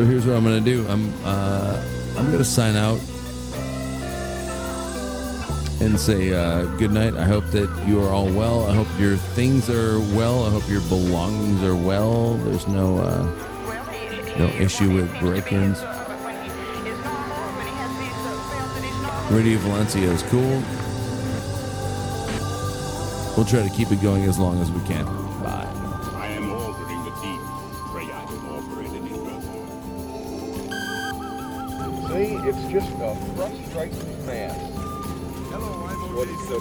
So here's what I'm gonna do. I'm uh, I'm gonna sign out and say uh, good night. I hope that you are all well. I hope your things are well. I hope your belongings are well. There's no uh, no issue with break-ins. Radio Valencia is cool. We'll try to keep it going as long as we can. Just a frustrating mess. Hello, I'm What is so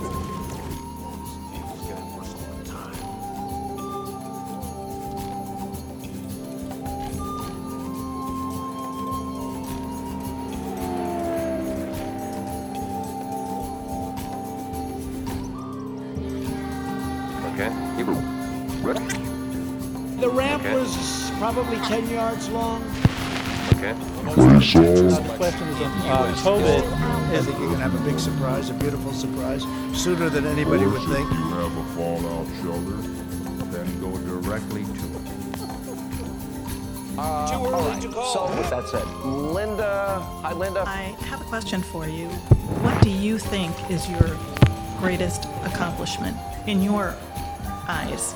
The ramp Okay. was probably 10 yards long. Okay. Uh, the question is on uh, COVID. I think you're going to have a big surprise, a beautiful surprise, sooner than anybody would think. If you have a fallout shelter, then go directly to it. Too early to call. So with that said, Linda, hi Linda. I have a question for you. What do you think is your greatest accomplishment in your eyes?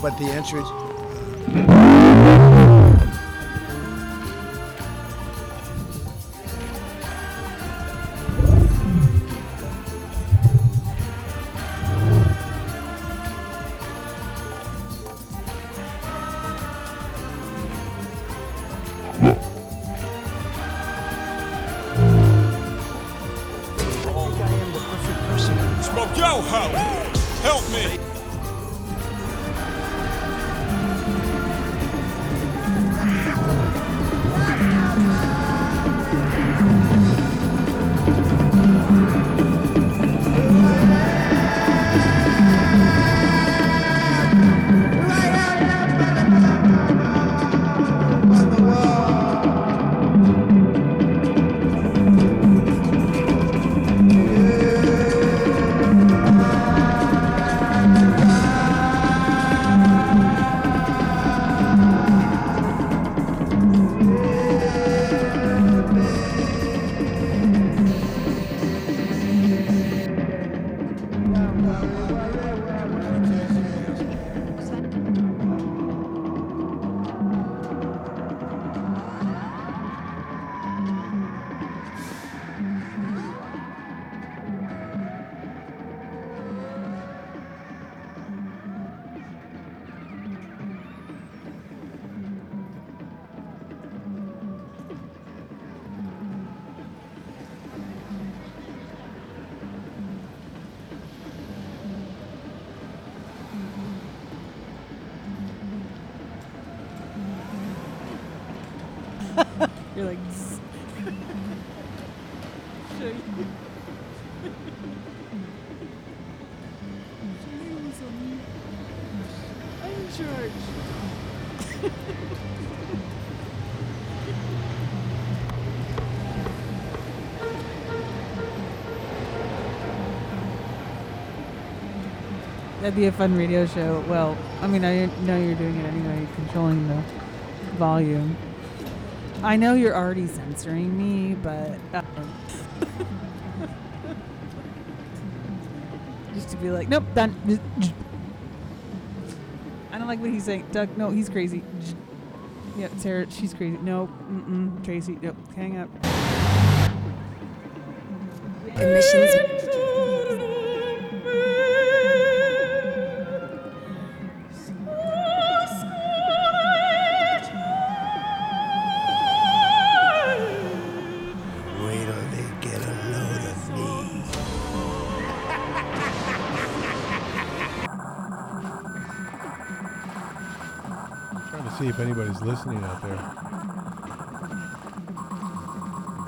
But the answer is. Smoke! That'd be a fun radio show. Well, I mean, I know you're doing it anyway, controlling the volume. I know you're already censoring me, but uh, just to be like, nope, done. I don't like what he's saying. Doug, no, he's crazy. Yep, Sarah, she's crazy. Nope, mm-mm, Tracy, nope, hang up. Emissions. If anybody's listening out there.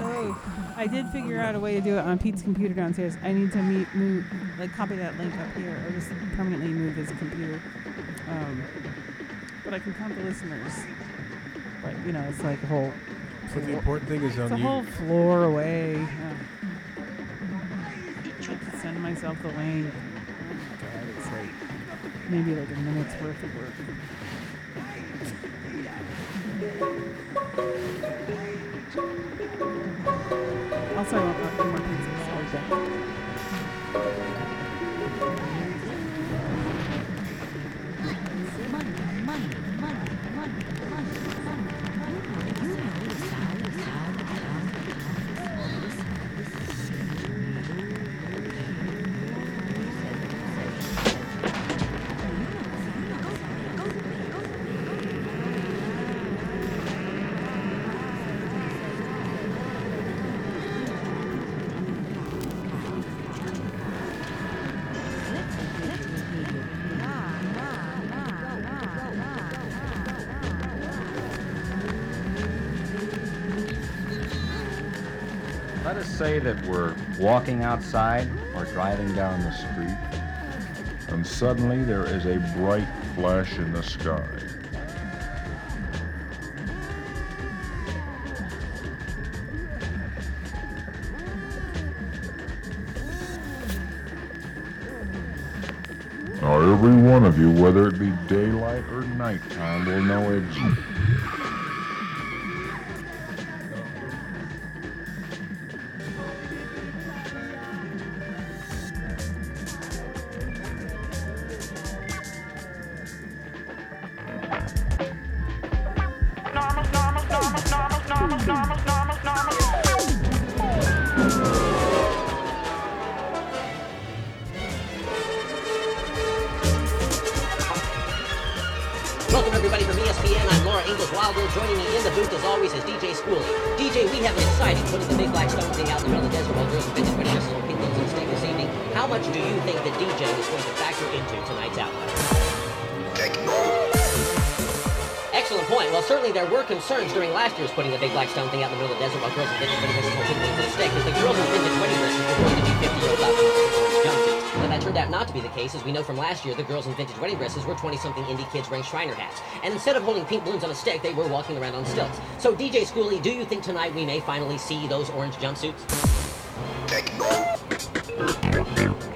Oh, I did figure out a way to do it on Pete's computer downstairs. I need to meet, move, like copy that link up here, or just permanently move his computer. Um, but I can count the listeners. But you know, it's like a whole. But the floor- important thing is on a you. whole floor away. Yeah. I have to send myself the link. Oh my God, it's like maybe like a minute's worth of work. Say that we're walking outside or driving down the street, And suddenly there is a bright flash in the sky. Now every one of you, whether it be daylight or nighttime, will know exactly. Last year, the girls in vintage wedding dresses were 20-something indie kids wearing Shriner hats. And instead of holding pink balloons on a stick, they were walking around on stilts. So, DJ Schoolie, do you think tonight we may finally see those orange jumpsuits? You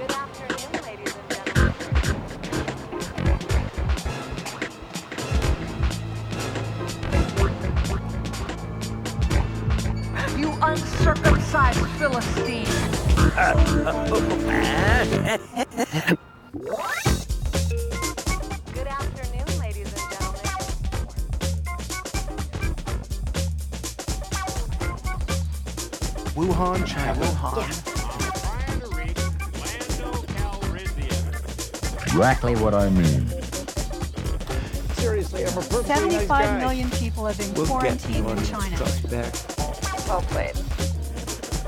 Exactly what I mean. Seriously, I'm a perfectly nice 75 guy. million people have been quarantined in China. Well played.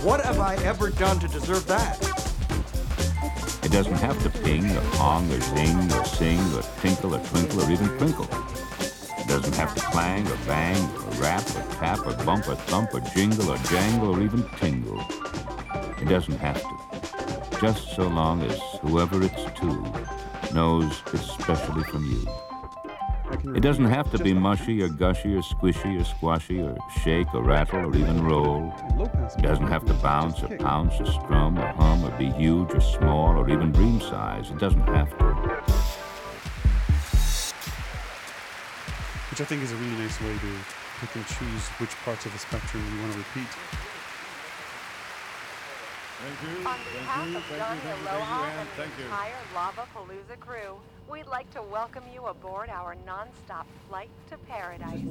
What have I ever done to deserve that? It doesn't have to ping or pong or zing or sing or tinkle or twinkle or even twinkle. It doesn't have to clang or bang or rap or tap or bump or thump or jingle or jangle or even tingle. It doesn't have to. Just so long as whoever it's to knows it's specially from you. It doesn't have to be mushy or gushy or squishy or squashy or shake or rattle or even roll. It doesn't have to bounce or pounce or strum or hum or be huge or small or even dream size. It doesn't have to. which I think is a really nice way to pick and choose which parts of the spectrum you want to repeat. On behalf of Johnny Aloha and the entire Lava Palooza crew, we'd like to welcome you aboard our non-stop flight to paradise.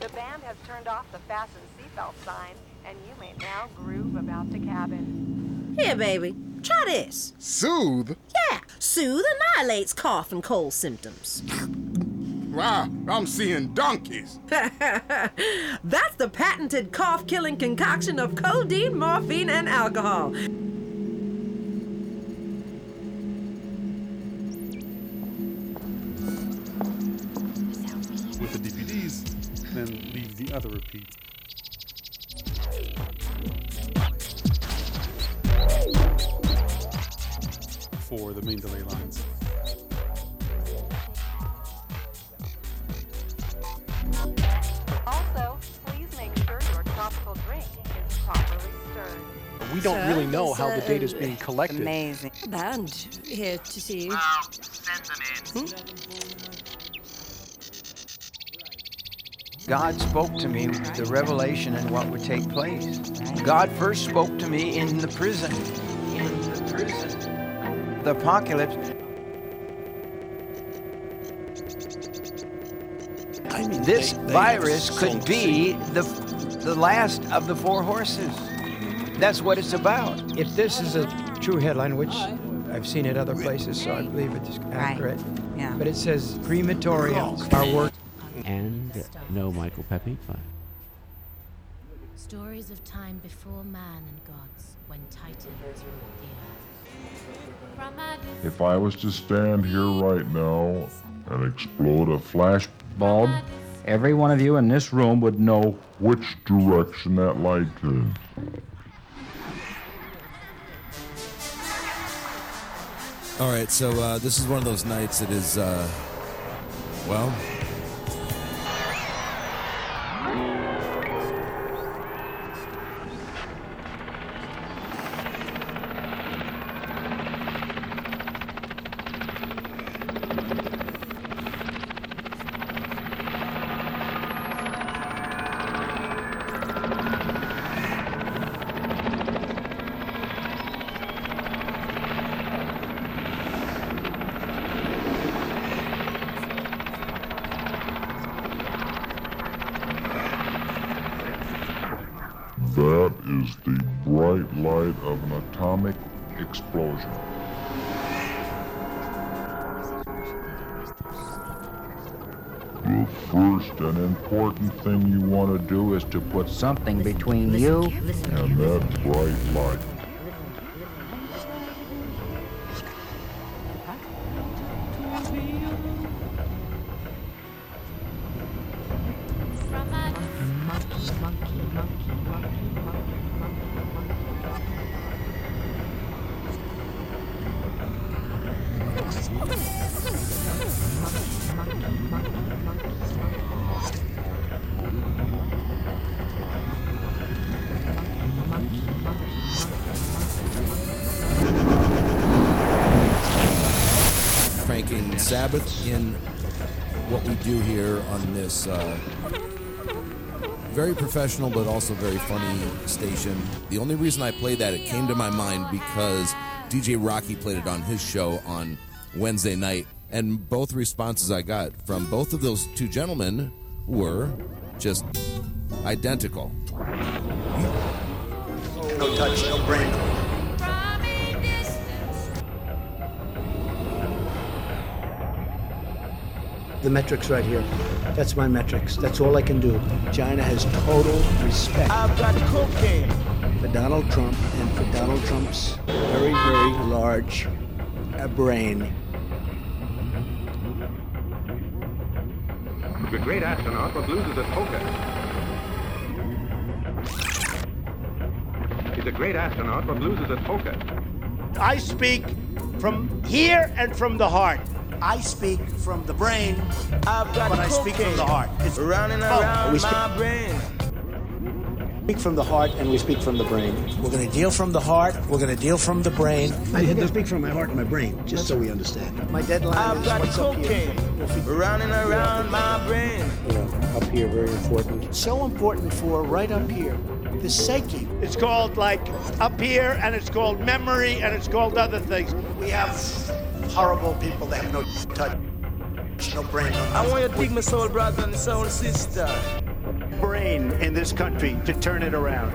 The band has turned off the fasten seatbelt sign, and you may now groove about the cabin. Here, baby, try this. Soothe? Yeah, Soothe annihilates cough and cold symptoms. Wow, I'm seeing donkeys. That's the patented cough killing concoction of codeine, morphine, and alcohol. Is being collected. Amazing. Band here to see you. Hmm? God spoke to me with the revelation and what would take place. God first spoke to me in the prison. In the prison. The apocalypse. this they- they virus could be the the last of the four horses. That's what it's about. If this is a true headline, which I've seen it other places, so I believe it's accurate. Yeah. But it says crematoriums are work. And no Michael Pepe. Stories of time before man and gods, when Titans ruled the earth. If I was to stand here right now and explode a flash bulb, Every one of you in this room would know which direction that light turned. All right, so uh, this is one of those nights that is, uh, well, important thing you want to do is to put something between you and that bright light. Professional but also very funny station. The only reason I played that, it came to my mind because DJ Rocky played it on his show on Wednesday night, and both responses I got from both of those two gentlemen were just identical. No touch, no brain. The metrics right here. That's my metrics. That's all I can do. China has total respect. I've got cocaine. For Donald Trump and for Donald Trump's very, very large uh, brain. The great astronaut but loses at poker. He's a great astronaut but loses at poker. I speak from here and from the heart. I speak from the brain, but I speak from the heart. It's running around we speak, my brain. Speak from the heart and we speak from the brain. We're going to deal from the heart. We're going to deal from the brain. I had to speak from my heart and my brain, just so we understand. My deadline I've is got what's cocaine up here. running around my brain. You know, up here, very important. So important for right up here, the psyche. It's called like up here, and it's called memory, and it's called other things. We have horrible people that have no touch, no brain. No I want you to dig my soul brother and soul sister. Brain in this country to turn it around.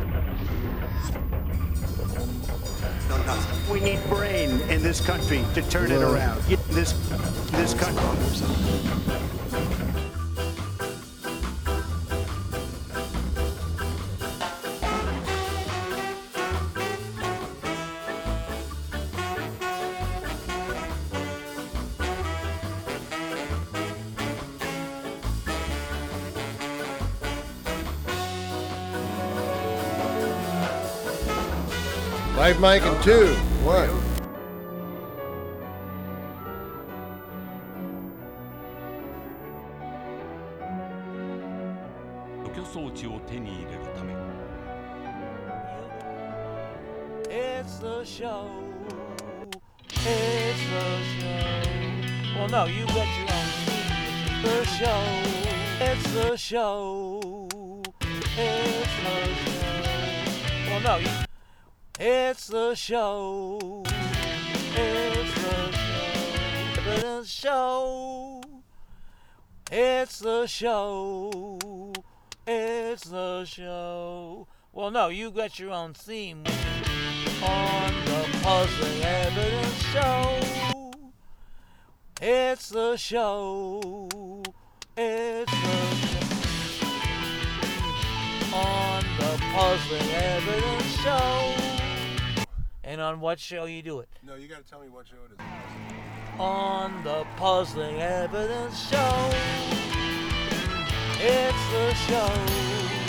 No, nothing. We need brain in this country to turn it around. This, this country. Live mic in two, one. It's the show. It's the show. Well, no, you got your own theme. The show. It's the show. The show. It's the show. The show. It's the show. It's the show. Well, no, you got your own theme on the Puzzling Evidence Show. It's the show. It's the show. On the Puzzling Evidence Show. And on what show you do it? No, you gotta tell me what show it is. On the Puzzling Evidence Show. It's the show.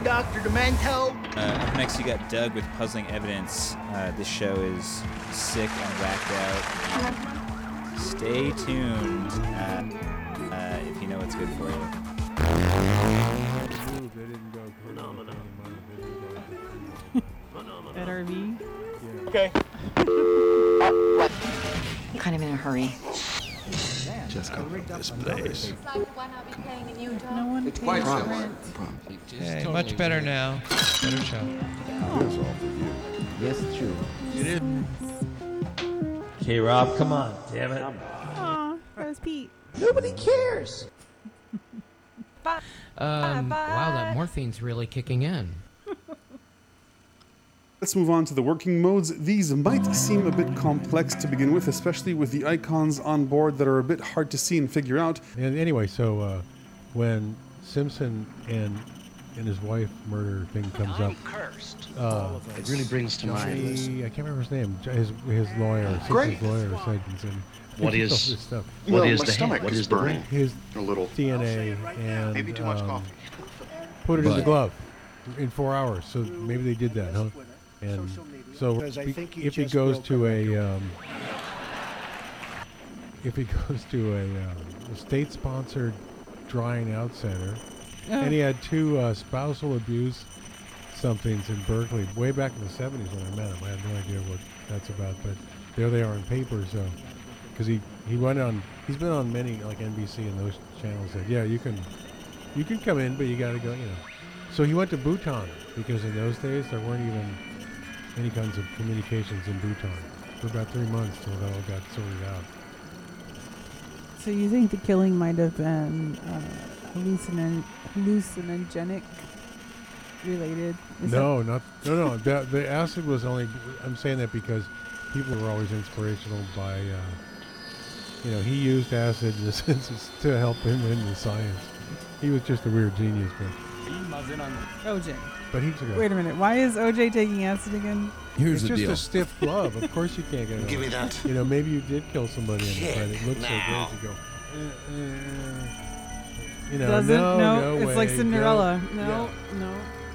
Back you, Dr. Demento. Uh, up next, you got Doug with Puzzling Evidence. Uh, this show is sick and whacked out. Stay tuned uh, uh, if you know what's good for you. At RV. Okay. Kind of in a hurry. Just go from this place. No one It's pays quite rent. Hey, much better now. Better show. Yes, true. You did. Okay, Rob, come on. Damn it. Aw, that was Pete. Nobody cares. Um, wow, that morphine's really kicking in. Let's move on to the working modes. These might seem a bit complex to begin with, especially with the icons on board that are a bit hard to see and figure out. And anyway, so uh, when Simpson and and his wife murder thing comes up, uh, It really brings to mind. I can't remember his name. His his lawyer, Great. Simpson's lawyer, said and What he is- told this stuff. what Well, is my the stomach? What is is the burning. His A little. DNA and Maybe too much um, coffee. Put it in the glove in four hours. So maybe they did that, huh? And so I be- think if he goes to a a um, if he goes to a, uh, a state-sponsored drying out center, and he had two uh, spousal abuse somethings in Berkeley way back in the 70s when I met him. I had no idea what that's about, but there they are in paper. So because he he went on, he's been on many like NBC and those channels. That yeah, you can you can come in, but you got to go, you know. So he went to Bhutan because in those days there weren't even any kinds of communications in Bhutan for about three months till it all got sorted out. So you think the killing might have been uh, hallucin- hallucinogenic related? Is no, not no, no. The, the acid was only. I'm saying that because people were always inspirational by. Uh, you know, he used acid in a sense to help him in the science. He was just a weird genius, but that OJ? but he's a guy. Wait a minute. Why is OJ taking acid again? Here's it's just a stiff glove. Of course you can't get it. Give me that. You know, maybe you did kill somebody in Kick the fight. It looks now. so great. You go. "Eh, eh." You know, Doesn't no, no, no it's like Cinderella. no, No, yeah. no.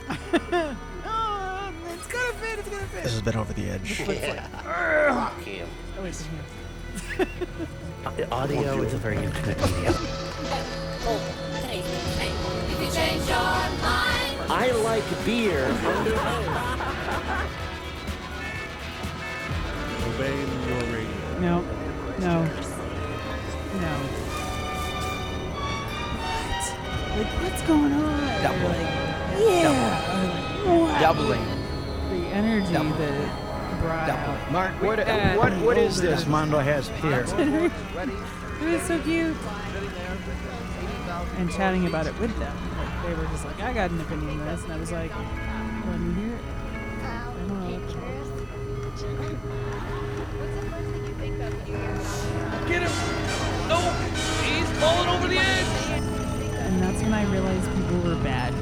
oh, it's gonna fit. It's gonna fit. This has been over the edge. But it's Fuck him. Oh, wait, it's here. The audio is a very intimate medium. I like beer. Obeying your radio. No, no, no. What? Like, what's going on? Double. Like, yeah. Or like, what? Doubling. The energy that brought out. Mark, what- what- what is this Mondo has here? it was so cute. And chatting about it with them. Like, they were just like, I got an opinion on this. And I was like, let me hear it. I don't know. Get him! No! He's falling over the edge! And that's when I realized people were bad.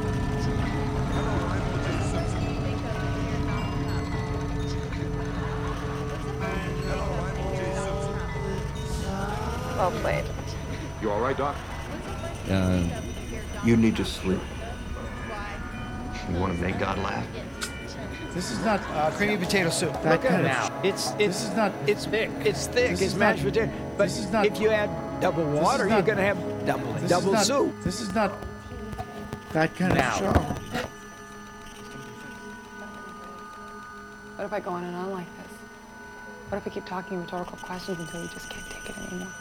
Well played. You all right, Doc? Uh, you need to sleep. You want to make God laugh? This is not uh, creamy potato soup. that Look at kind it of- now. It's it's This is not. it's thick. It's thick. This it's is mashed not- potato. But this is not- if you add double This is water, you're gonna have double This double is not, soup. This is not that kind Now. of show. What if I go on and on like this? What if I keep talking rhetorical questions until you just can't take it anymore?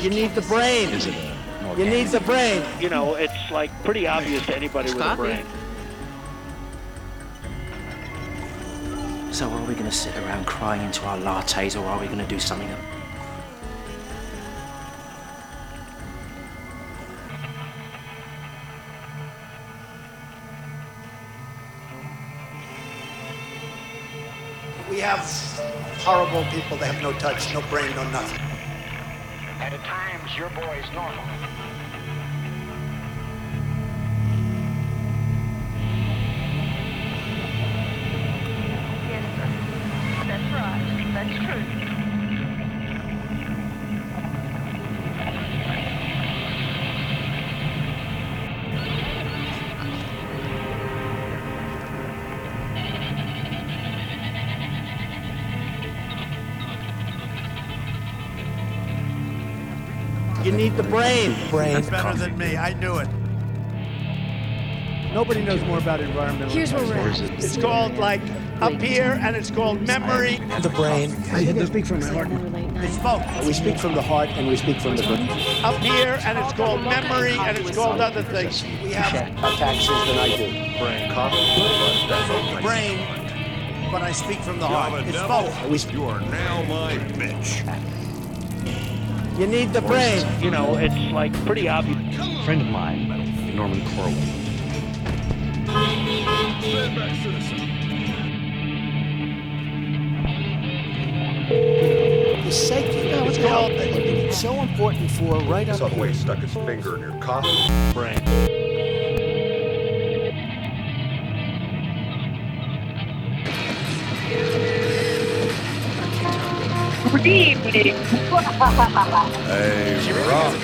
You need the brain. Is it a You need the brain. You know, it's like pretty obvious to anybody with a brain. So are we going to sit around crying into our lattes or are we going to do something? We have horrible people that have no touch, no brain, no nothing. Times, your boy's normal. Yes, sir. That's right. That's true. You need the brain. Brain. That's better than me. I knew it. Nobody knows more about environmental. Here's where we're at. It's called like up here, and it's called memory. The brain. I had to speak from my heart. It's both. We speak from the heart and we speak from the brain. Up here, and it's called memory, and it's called other things. We have More taxes than I do. brain. Brain, but I speak from the heart. It's both. We speak. You are now my bitch. You need the brain. You know, it's like pretty obvious. A friend of mine, Norman Corwin. The psyche of the health. It's so important for right up Subway here. stuck his finger in your coffee. Brain. Good evening. Hey, Rock.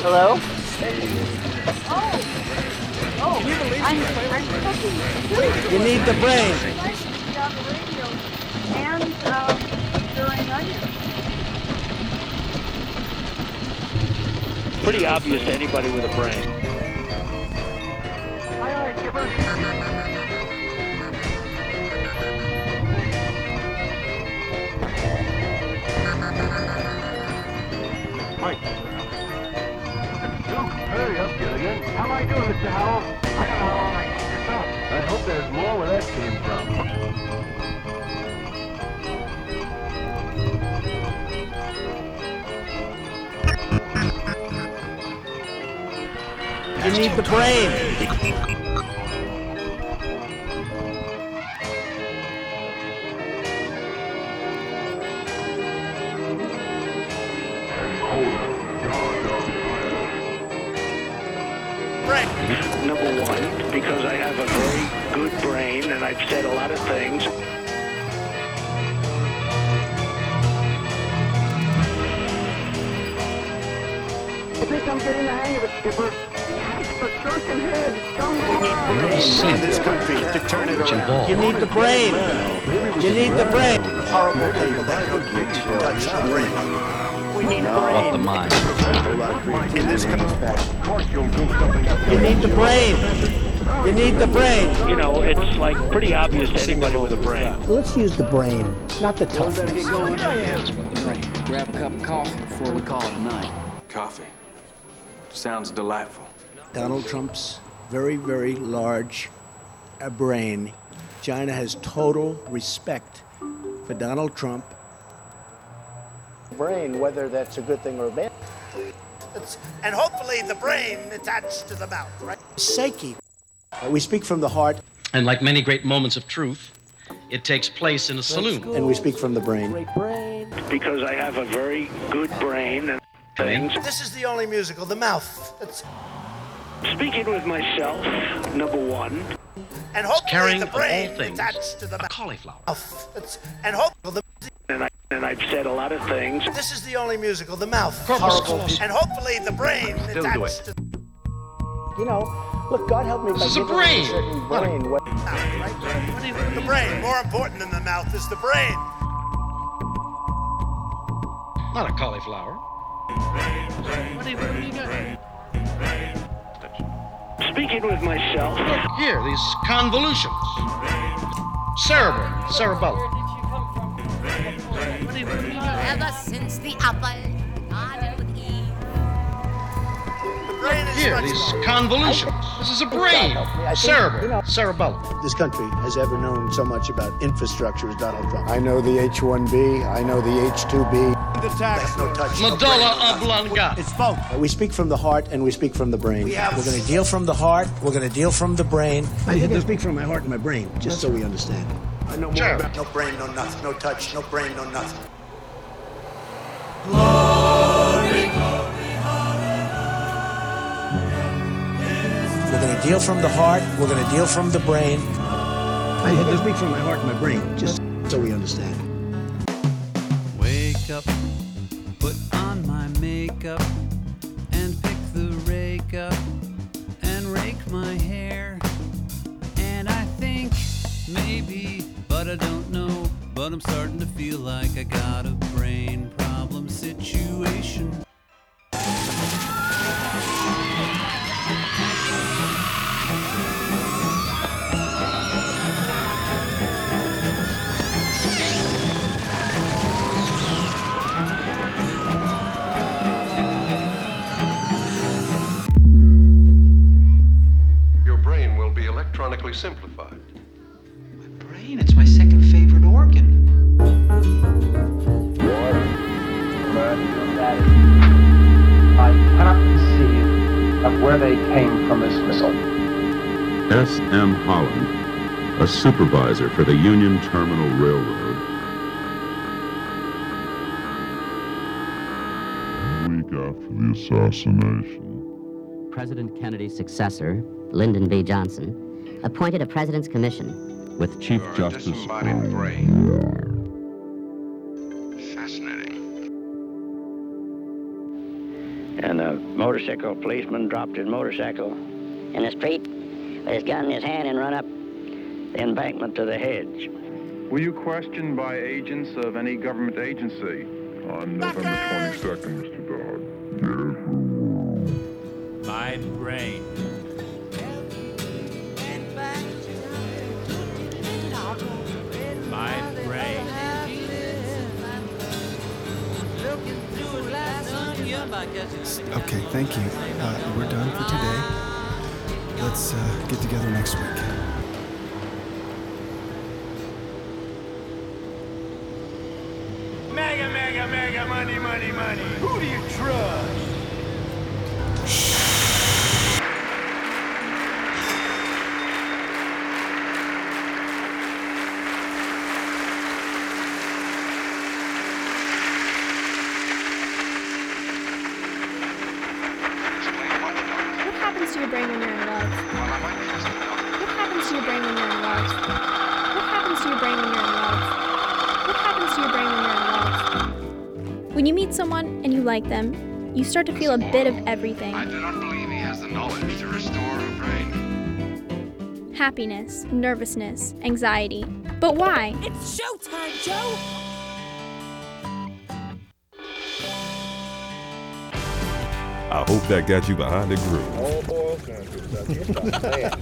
Hello? Oh. Oh, I'm, I'm cooking. You need the brain. Nice to be on the radio and um, during onions. Pretty obvious to anybody with a brain. Aye, aye, Skipper. Mike. Hurry up, Gilligan. How am I doing, Mr. Howell? I don't know how I get yourself. I hope there's more where that came from. You need the brain. Because I have a very good brain and I've said a lot of things. I think I'm getting the hang of it, Skipper. The circus head. Come In this country to turn it around. You need the brain. You need the brain. Horrible people that have no touch, no brain. We need What the mind? In this country. You need the brain. You need the brain. You know, it's like pretty obvious to anybody with a brain. Let's use the brain, not the toughness. Grab a cup of coffee before we call it a night. Coffee. Sounds delightful. Donald Trump's very, very large uh, brain. China has total respect for Donald Trump. Brain, whether that's a good thing or a bad. thing and hopefully the brain attached to the mouth, right? Psyche. Uh, we speak from the heart, And like many great moments of truth, it takes place in a saloon. and we speak from the brain. Because I have a very good brain and things. This is the only musical, the mouth. It's, Speaking with myself, number one. and hopefully Carrying the of all brain things, attached to the mouth. cauliflower. It's, and hopefully the And, I, and I've said a lot of things. This is the only musical, the mouth. Horrible. And hopefully the brain Still do attached to You know, look, God help me This is a brain, a certain a- brain. What. The brain. More important than the mouth is the brain. Not a cauliflower. Speaking with myself. Look here, these convolutions. Cerebral, cerebellum. Ever since the apple Here, much these more- convolutions. This is a brain. Cerebral, cerebellum. This country has ever known so much about infrastructure as Donald Trump. I know the H-1B. I know the H-2B. The tax. No touch. no brain, Medulla no nothing. oblongata. It's both. Uh, we speak from the heart and we speak from the brain. We are going to deal from the heart. We're going to deal from the brain. I can speak from my heart and my brain, just so we understand. I know more Sure. about no brain, no nothing. No touch. No brain, no nothing. We're to deal from the heart. We're going to deal from the brain. I can speak from my heart and my brain, just so we understand. Wake up, put on my makeup, and pick the rake up, and rake my hair. And I think maybe, but I don't know, but I'm starting to feel like I got a brain problem situation. Electronically simplified. My brain, it's my second favorite organ. I cannot conceive of where they came from this missile. S. M. Holland, a supervisor for the Union Terminal Railroad. A week after the assassination, President Kennedy's successor, Lyndon B. Johnson, appointed a president's commission with Chief Justice Disembodied brain. Fascinating. And a motorcycle policeman dropped his motorcycle in the street with his gun in his hand and run up the embankment to the hedge. Were you questioned by agents of any government agency uh, on November 22nd, Mr. Dodd? My brain. My brain. Okay, thank you. Uh, we're done for today. Let's uh, get together next week. Mega, mega, mega, money, money, money. Who do you trust? Them, you start to feel a bit of everything. I do not believe he has the knowledge to restore a brain. Happiness, nervousness, anxiety. But why? It's showtime, Joe! I hope that got you behind the groove. All oil stuff. You're the man.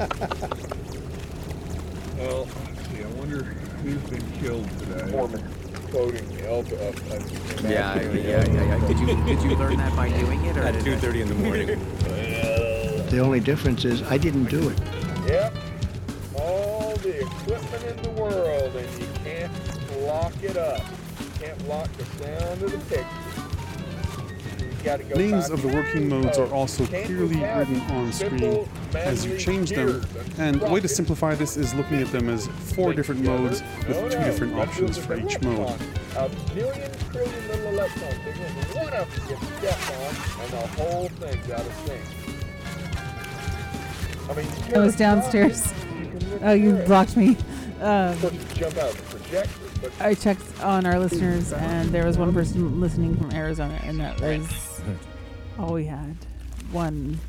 Well, let's see. I wonder who's been killed today. Foreman. Quoting Elba. Uh, Yeah, yeah, yeah, yeah. Did you did you learn that by doing it, or At 2:30 in the morning. The only difference is I didn't do it. Yep. All the equipment in the world, and you can't lock it up. You can't lock the sound of the picture. Go Names of the working modes are also clearly written on screen as you change them. And the way to simplify this is looking at them as four different modes with two different options for each mode. Electron. A million trillion little electron signals, and one of them gets stepped on, and the whole thing's out of sync. I mean, I was downstairs. Oh, you blocked me. Um, Of you jump out of the projector, I checked on our listeners, and there was one person listening from Arizona, and that was all we had. One.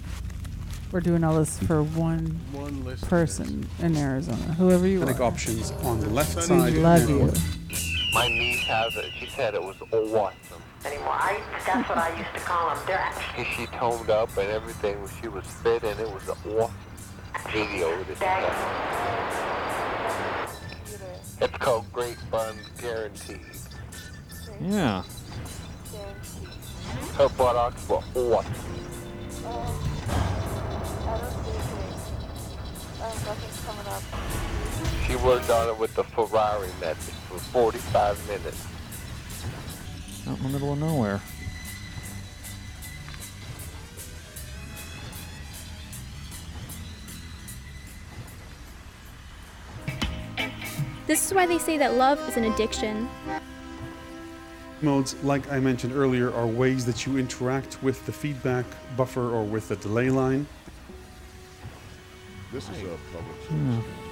We're doing all this for one, One person in Arizona, whoever you Click are. options on the left We side. love now. you. My niece has it. She said it was awesome. Anymore. I, that's what I used to call them. They're actually She toned up and everything. She was fit and it was awesome. Video with it. It's called Great Buns Guaranteed. Yeah. Her buttocks were awesome. She worked on it with the Ferrari method for 45 minutes. Out in the middle of nowhere. This is why they say that love is an addiction. Modes, like I mentioned earlier, are ways that you interact with the feedback buffer or with the delay line. This is a public Hmm.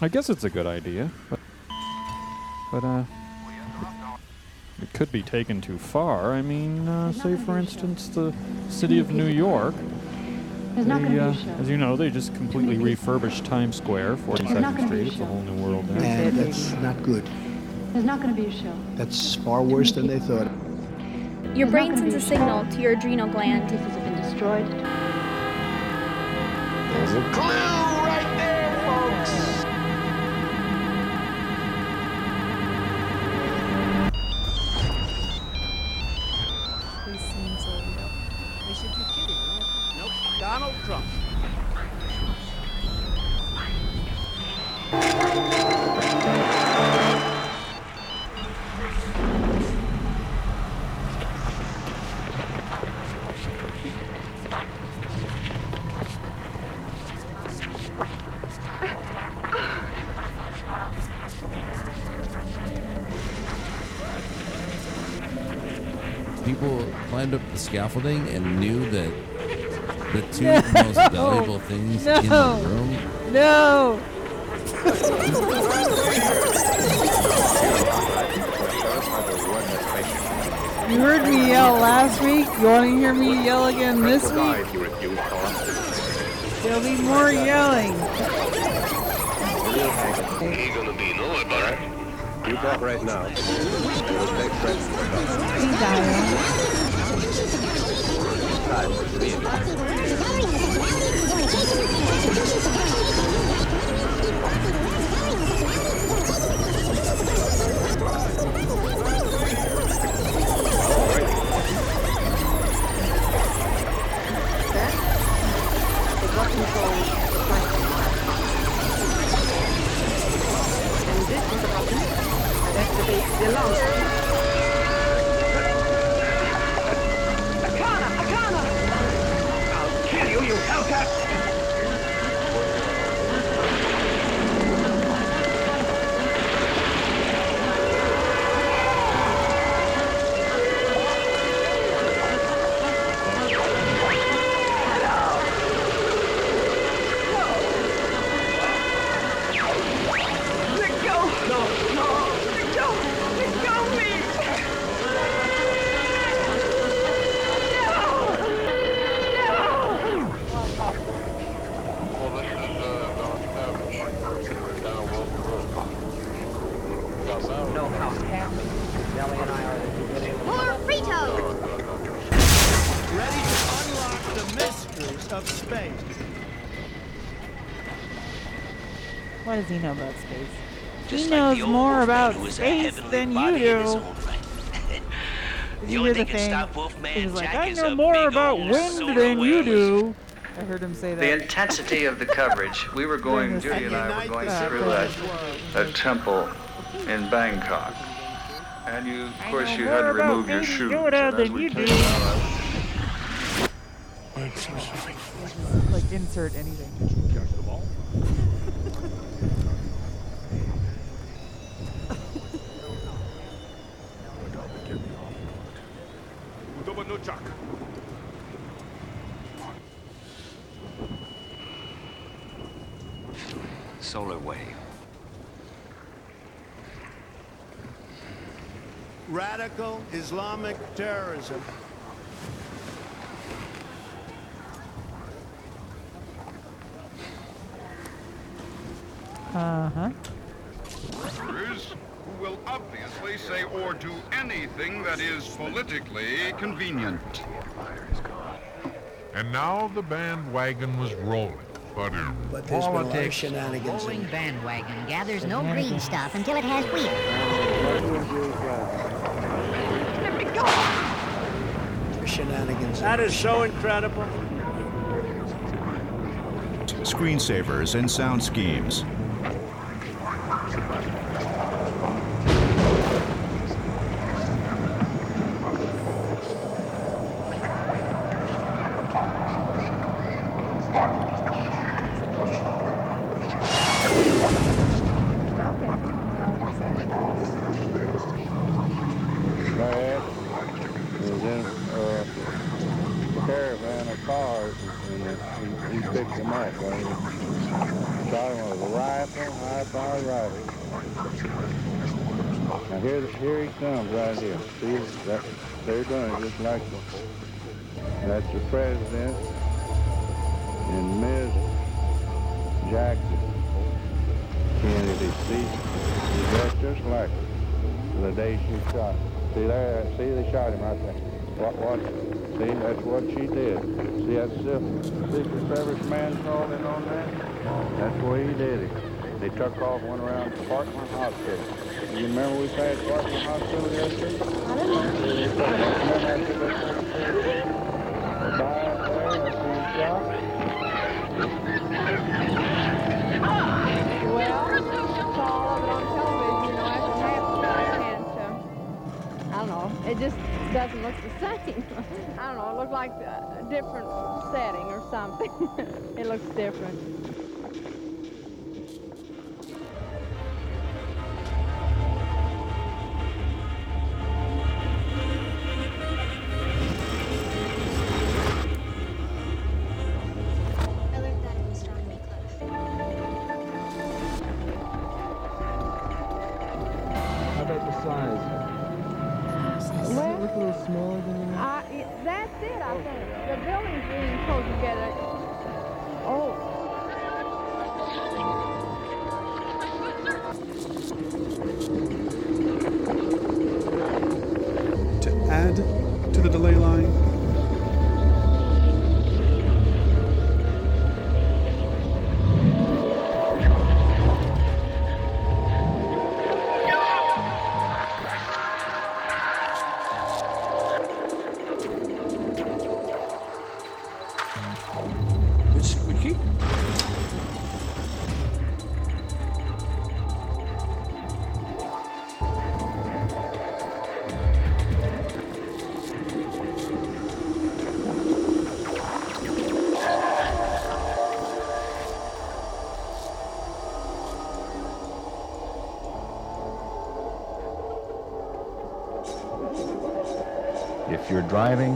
I guess it's a good idea, but but uh, it could be taken too far. I mean, uh, say for instance, the city of New York. There's not they, gonna be a uh, show. as you know, they just completely refurbished Times Square, 42nd Street. It's a whole new world there. And that's not good. There's not going to be a show. That's far worse than they thought. Your brain sends a signal to your adrenal gland. This has been destroyed. There's a clue right there, folks. They seem so real. They should be kidding. right? Nope. Donald Trump. The scaffolding and knew that the two No. most valuable things in the room. No. You heard me yell last week. You want to hear me yell again this week? There'll be more yelling. Ain't gonna be no about it. You talk right now. It will take friends to talk. Hey, Diane. is what controls the flight. And this is the button. That activates the alarm What does he know about space? Just he knows the old more Wolfman about who space than you body in his do. own right. Did The you only hear thing the can thing? stop Wolfman He was like, Jack I is know a more about wind solar than you do. I heard him say that. The intensity of the coverage, we were going, this Judy and I were going uh, through a, a temple in Bangkok. And you, of course, you had to remove your shoes. And as we came out, like insert anything. Islamic terrorism. Uh huh. Others who will obviously say or do anything that is politically convenient. And now the bandwagon was rolling. But in But there's a politics. Rolling bandwagon gathers no green stuff until it has wheat. That is so incredible. Screensavers and sound schemes. it looks different. Driving,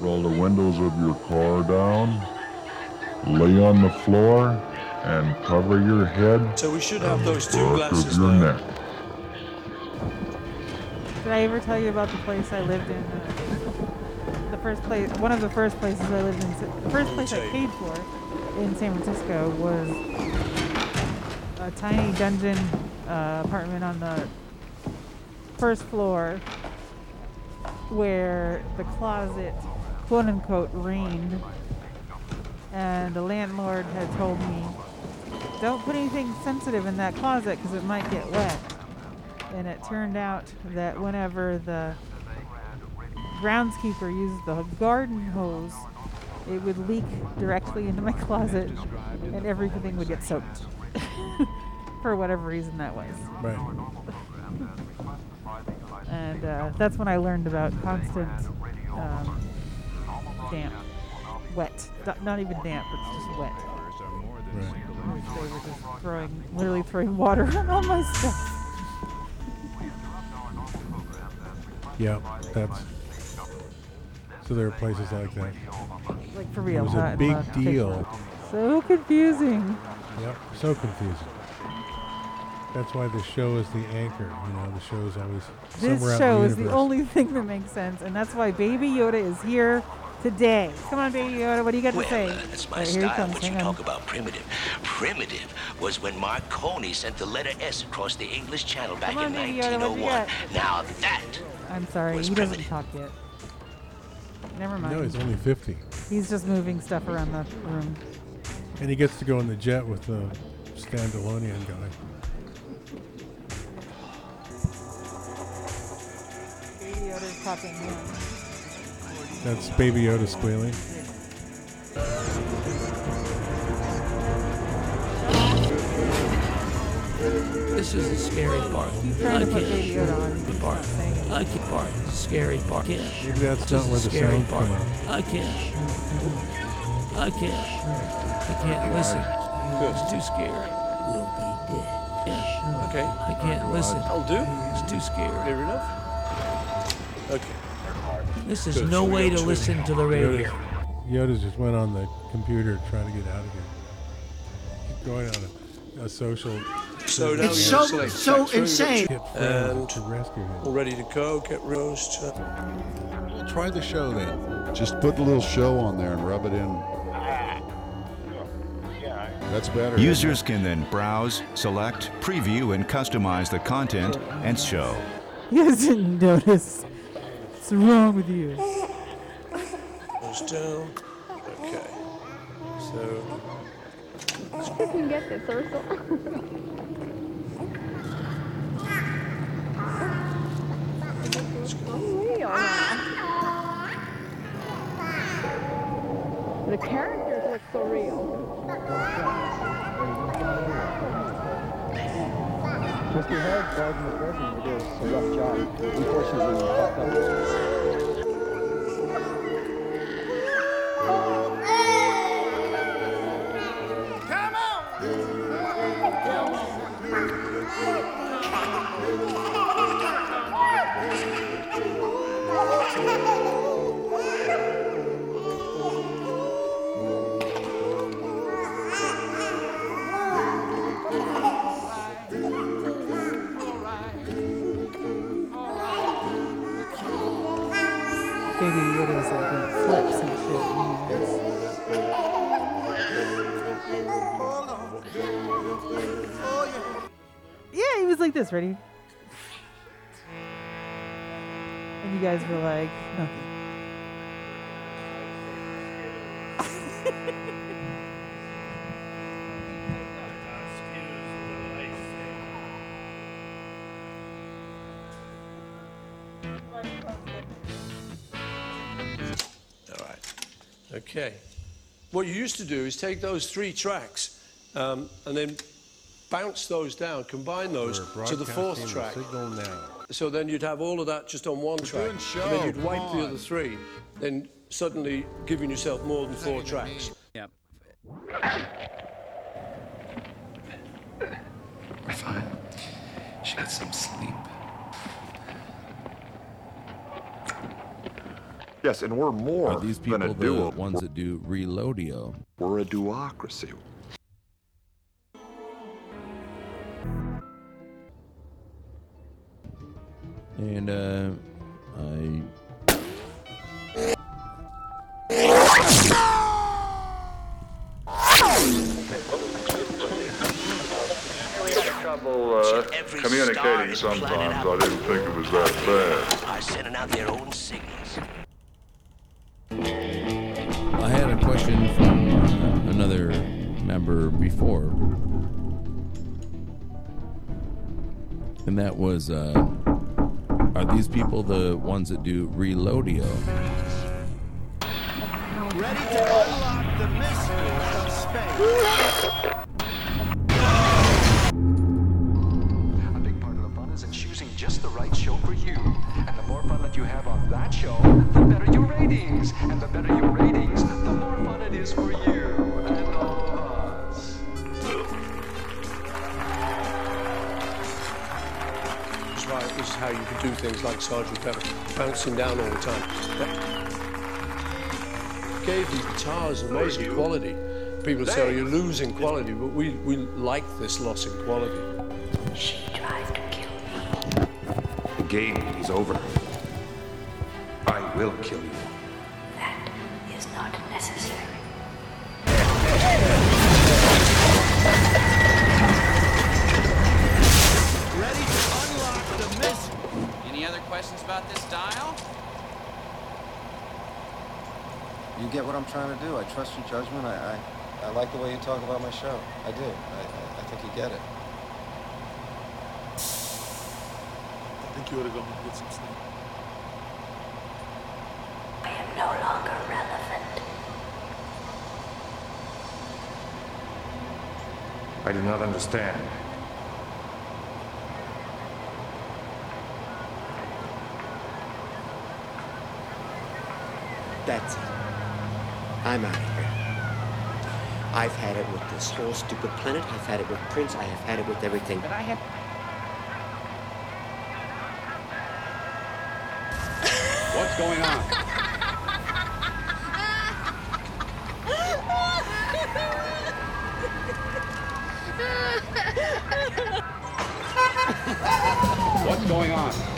roll the windows of your car down, lay on the floor, and cover your head So we should have those two back of glasses your there. neck. Did I ever tell you about the place I lived in? The first place, one of the first places I lived in, the first place I paid for in San Francisco was a tiny dungeon uh, apartment on the first floor where the closet, quote unquote, rained. And the landlord had told me, don't put anything sensitive in that closet because it might get wet. And it turned out that whenever the groundskeeper used the garden hose, it would leak directly into my closet and everything would get soaked. For whatever reason that was. Right. And uh, that's when I learned about constant um, damp, wet. Not- even damp, it's just wet. They were just throwing, literally throwing water on all my stuff. Yeah, that's. So there are places like that. Like for real. It was a big deal. So confusing. Yep, so confusing. That's why the show is the anchor. You know, the show is always This somewhere out show in the is the only thing that makes sense, and that's why Baby Yoda is here today. Come on, Baby Yoda, what do you got Well, to say? uh, that's my Right, here style. comes. What you on. talk about primitive. Primitive was when Marconi sent the letter S across the English Channel back on, in Baby Yoda, what you 1901. got? Now that I'm sorry, was he doesn't talk yet. Never mind. No, he's only 50. He's just moving stuff around the room. And he gets to go in the jet with the Mandalorian guy. Baby Yoda's popping in. That's Baby Yoda squealing. This is the scary part. trying I to put can't. Baby Yoda on. The part. I can't part. Scary part. Can't. Maybe that's This not where the scary sound part. come. I can't. I can't. I can't listen. It's too scary. We'll be dead. Yeah. Okay. I can't listen. I'll do. It's too scary. Fair enough. Okay. This is Good. no So way to listen to the radio. Yoda just went on the computer trying to get out of here. Keep going on a, a social. So now It's so- gonna so select insane. And to rescue him. all ready to go. Get roast. Well, try the show then. Just put the little show on there and rub it in. That's better. Users can then browse, select, preview, and customize the content and show. You guys didn't notice. What's wrong with you? Goes down. Okay. So You can get this, Ursula. The characters Head, Garden of Resin, it is a rough job. Unfortunately, we fucked up. This, ready? And you guys were like, nothing. Okay. What you used to do is take those three tracks um, and then bounce those down, combine those to the fourth track. the. So then you'd have all of that just on one track. show, And then you'd wipe come the other three, then suddenly giving yourself more than four tracks. Yep. We're fine. She got some sleep. Yes, and we're more Are these than a the duo. ones that do reloadio? We're a duocracy. And uh, I We had trouble uh, uh, communicating sometimes. I didn't think it was that bad. Are sending out their own signals. I had a question from uh, another member before, and that was, uh, are these people the ones that do reloadio? Ready to unlock the mysteries of space. A big part of the fun is in choosing just the right show for you. And the more fun that you have on that show, the better your ratings. And the better your ratings, the more fun it is for you how you could do things like Sergeant Pepper, bouncing down all the time. That gave the guitars amazing quality. People say, oh, you're losing quality, but we, we like this loss in quality. The game is over. I will kill you. Trust your judgment. I, I, I like the way you talk about my show. I do. I, I, I think you get it. I think you ought to go home and get some sleep. I am no longer relevant. I do not understand. That's it. I'm out of here. I've had it with this whole stupid planet. I've had it with Prince. I have had it with everything. But I have. What's going on? What's going on?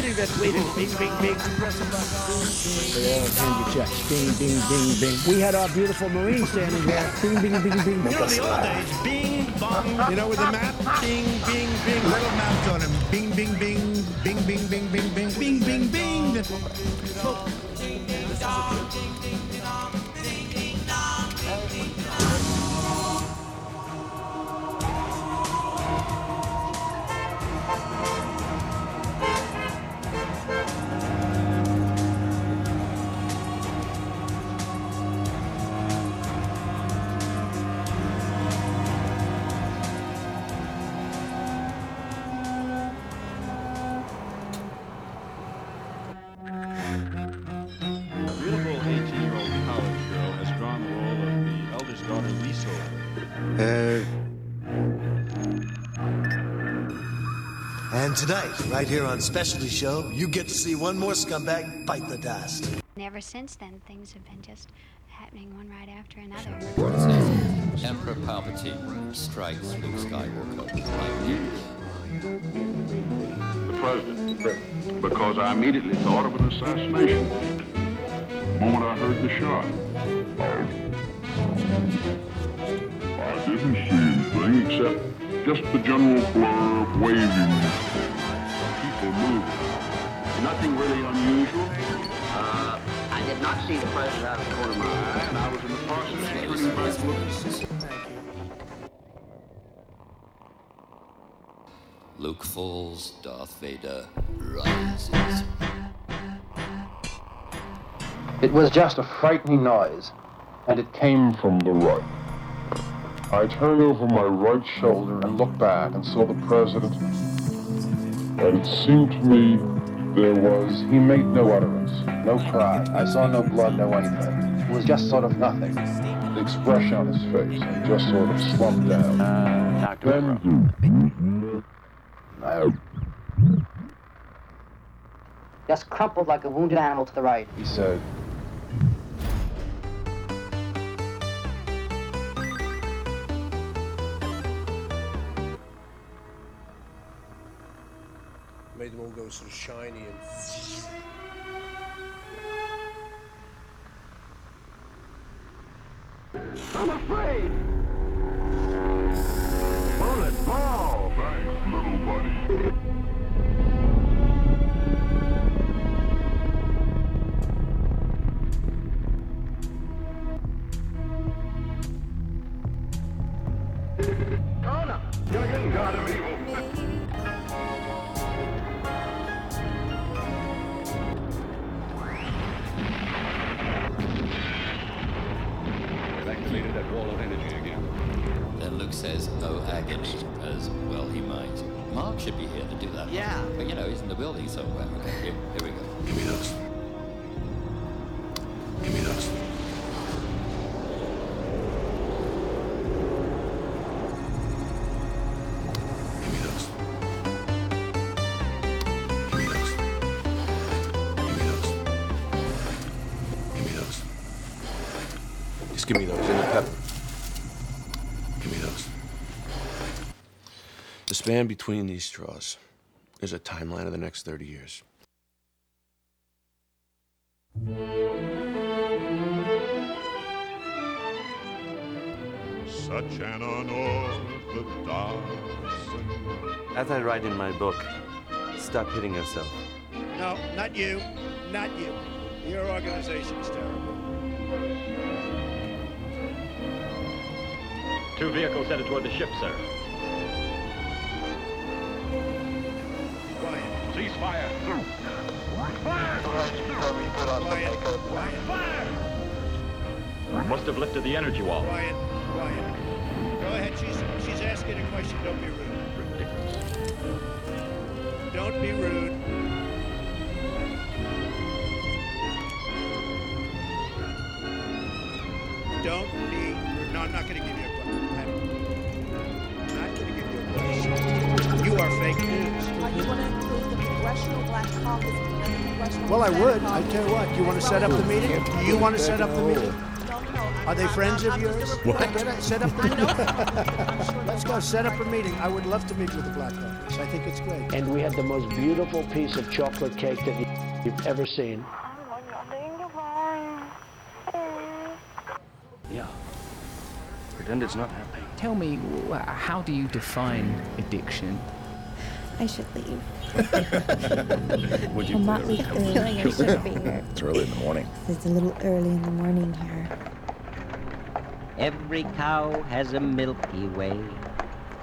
Sitting there waiting. Bing, bing, bing. Press a button. They all hand you checks. Bing, bing, bing, bing. We had our beautiful Marine standing there. Bing, bing, bing, bing. You know, the old days. Bing, bong. You know, with the map. Bing, bing, bing. Little maps on him. Bing, bing, bing. Bing, bing, bing, bing, bing. Bing, bing, bing. A tonight, right here on Specialty Show, you get to see one more scumbag bite the dust. And ever since then, things have been just happening one right after another. Emperor Palpatine strikes Luke Skywalker lightning. The president. Because I immediately thought of an assassination. The moment I heard the shot. I didn't see anything except just the general blur of waving. People moving. Nothing really unusual. Uh, I did not see the president out of the corner of my eye, and I was in the process of turning back looking. Luke falls, Darth Vader rises. It was just a frightening noise, and it came from the right. I turned over my right shoulder and looked back and saw the president. And it seemed to me there was. He made no utterance, no cry. I saw no blood, no anything. It was just sort of nothing. The expression on his face and just sort of slumped down. then, Just crumpled like a wounded animal to the right. he said, Sort of shiny and. I'm afraid. The span between these straws is a timeline of the next 30 years. Such an unorthodox. As I write in my book, stop hitting yourself. No, not you. Not you. Your organization is terrible. Two vehicles headed toward the ship, sir. Quiet. Cease fire. We must have lifted the energy wall. Quiet. Quiet. Go ahead. She's she's asking a question. Don't be rude. Don't be rude. Don't be. No, I'm not going to give you a question. I'm not going to give you a question. You are fake news. Congressional Black Caucus and the Congressional Well, I would. I Caucus tell you what. Do you want to set up the meeting? Do you want to set up the meeting? No, no, no. Are they friends of yours? just a reporter. Get it- Set up the meeting. Let's go set up a meeting. I would love to meet with the Black Caucus. I think it's great. And we had the most beautiful piece of chocolate cake that you- you've ever seen. Yeah. Pretend it's not happening. Tell me, how do you define addiction? I should leave. Would I'm not leave early. I should be here. It's early in the morning. It's a little early in the morning here. Every cow has a Milky Way,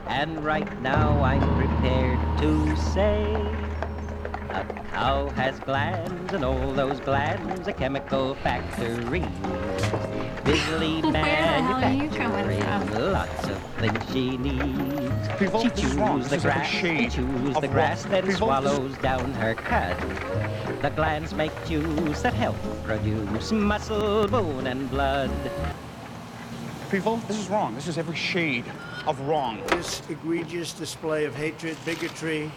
and right now I'm prepared to say a cow has glands, and all those glands are chemical factories. Busily Where the hell are you coming from? lots of things she needs. People, she this chews the This is every grass, shade chews the grass, then People, this- swallows down her cud. The glands make juice that help produce muscle, bone, and blood. People, this is wrong. This is every shade of wrong. This egregious display of hatred, bigotry,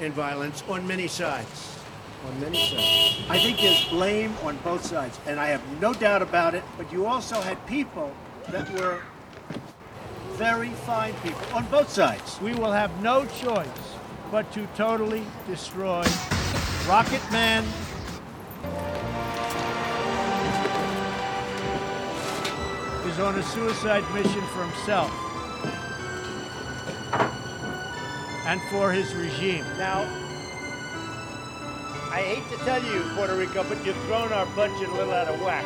and violence on many sides. On many sides. I think there's blame on both sides, and I have no doubt about it, but you also had people that were very fine people on both sides. We will have no choice but to totally destroy Rocket Man. Is on a suicide mission for himself and for his regime. Now, I hate to tell you, Puerto Rico, but you've thrown our budget a little out of whack.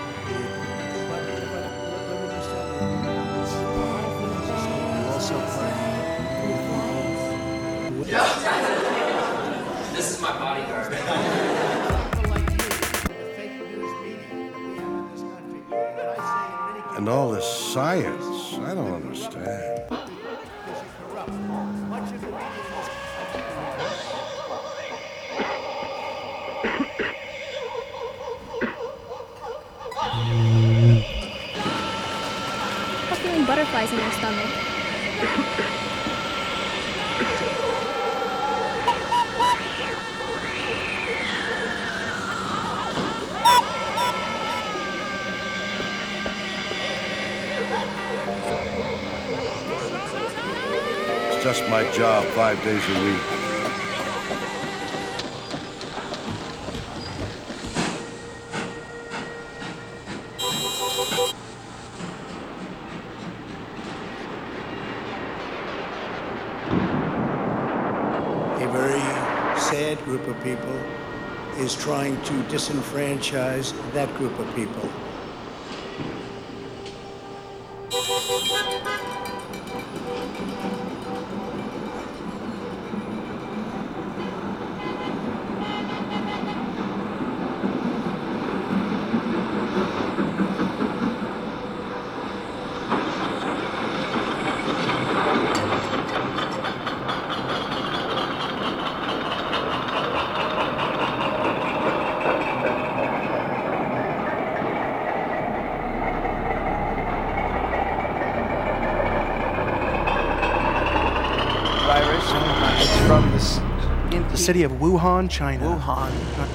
This is my bodyguard. And all this science, I don't understand. Butterflies in stomach. It's just my job five days a week. A very sad group of people is trying to disenfranchise that group of people. It's from this, the city of Wuhan, China. Wuhan.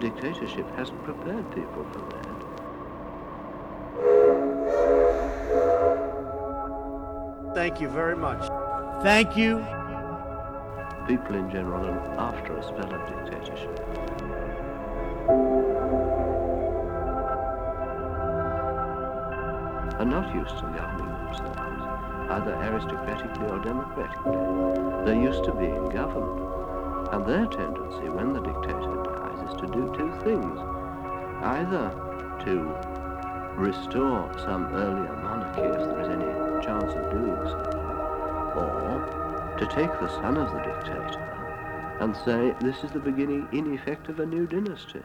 Dictatorship hasn't prepared people for that. Thank you very much. Thank you. People in general are after a spell of dictatorship. Are not used to governing themselves, either aristocratically or democratically. They're used to being governed. And their tendency when the dictator is to do two things. Either to restore some earlier monarchy if there is any chance of doing so, or to take the son of the dictator and say this is the beginning, in effect, of a new dynasty.